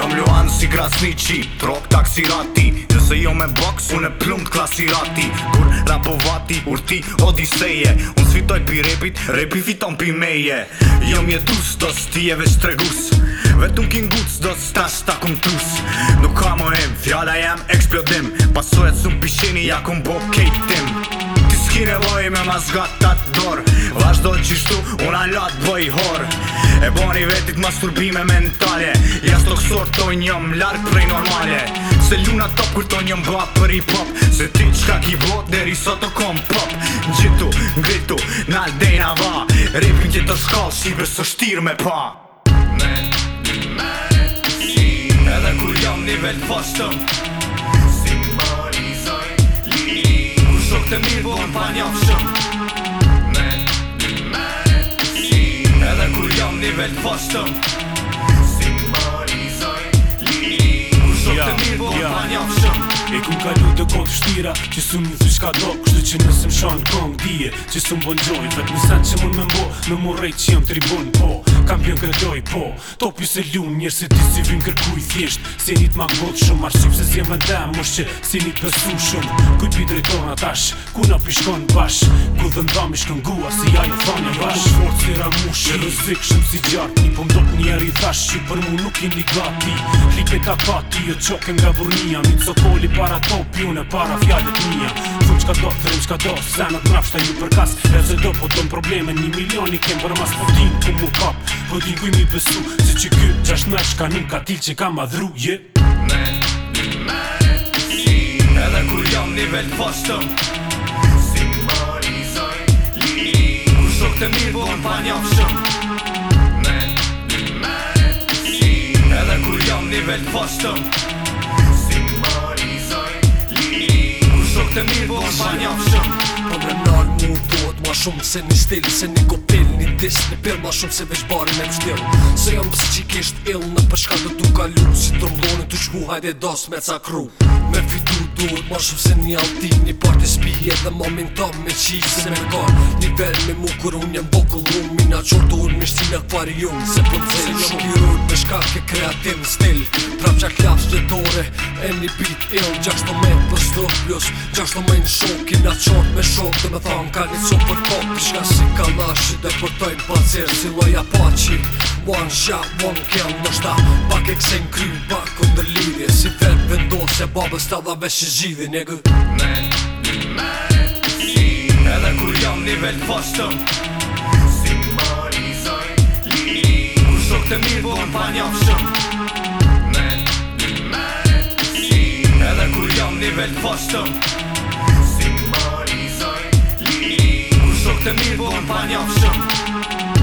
Jom luan si krasnici, prok trok si rati Dhe se jome boks une plum t'klasi rati Gur la po vati ur ti odi Un svi toj pi repit, repi fiton pi meje Jom je tus dos e veç tregus Vetun kin guc dos stras ta kum tus Nuk kamo hem, vjalla jem eksplodim Pa so jet s'u pisheni jakum bokejtim ki nevoj me mazgat të atë dor Vashdo qishtu, unë a latë bëj hor E bani vetit masturbime mentale Jas të kësor të njëm larkë prej normale Se luna top kur të njëm bap për i pop Se ti qka ki bot deri sot të kom pop Gjitu, ngritu, nal dejna va Ripin që të shkall, shqipër së shtirë me pa Men, men, si Edhe kur jam nivet fostëm të mirë bu në panjom shumë Me, me, si Edhe kur jam nivel të poshtëm Si më rizoj, li Kur shumë të mirë bu në panjom shumë E ku ka lu të kotë shtira Që su një thysh do Kështu që nëse më shonë kongë Dije që su më bonjoj Vet në sanë që mund me mbo Në morej që jam tribun po Kam pion kërdoj po Topi se lun njërë se ti si vim kërkuj thjesht Se një të ma ngot shumë Arsip se zjem vëndem Mështë që si një pësu shumë Kuj pi drejton atash Ku na shkon bash dhe në dhami shkëngua si janë i thani bashkë Unë forë si ramushi, e rëzikë shumë si gjati Po më do të njerë i thashë që për mu nuk i një gati Klike ta pati, jo qokën nga vurnia Mi të sokoli para topi, une para fjallet mija Thumë qka do, thërëm qka do, zanët mrafshta ju për kas E se do po në probleme, një milioni kem për mas Po din ku mu kap, po din ku i mi besu Si që ky, gjasht me shka një ka til që ka madhru, je Me, me, si Edhe kur jam nivel postëm shok të mirë bon po pa një opshën Me, dy, me, si Edhe kur jam nivell të fashtëm Si marizoj, shok të mirë bon pa një opshën Po bre po nërë një duhet ma shumë se një stil Se një kopil, një dis, një pir ma shumë se veç bari me pështil Se jam pësë që qikisht ill në përshka të du kalu Si të mblonë të shku hajde dos me ca kru Me fitu duhet ma shumë se një altin Një part e shpi dhe ma min me qizë Se me ka një vel me mu kur unë jem bo këllu Mina qërë të unë mishti në këpari unë Se për të zeshë Se një kjo unë me shka ke kreativ stil Trap qa klaps të tore e një bit ill unë Gjak shto po me për së dhë plus Gjak shto po me në shumë Kina qërë me shumë Dhe me thamë ka një sopër pop Shka si kalashi dhe përtojnë pacir Si loja paci one shot, one kill Nështa pak e kësen kry, pak o në lirje Si vetë vendohë se babës të dhe veshë gjithi njëgë Men, men, si Edhe kur jam nivel të fastëm Të mirë bon pa njëmë shumë Men, men, si Edhe kur jam nivel të fastëm Simbolizoj, li Kur shok të mirë bon pa njëmë shumë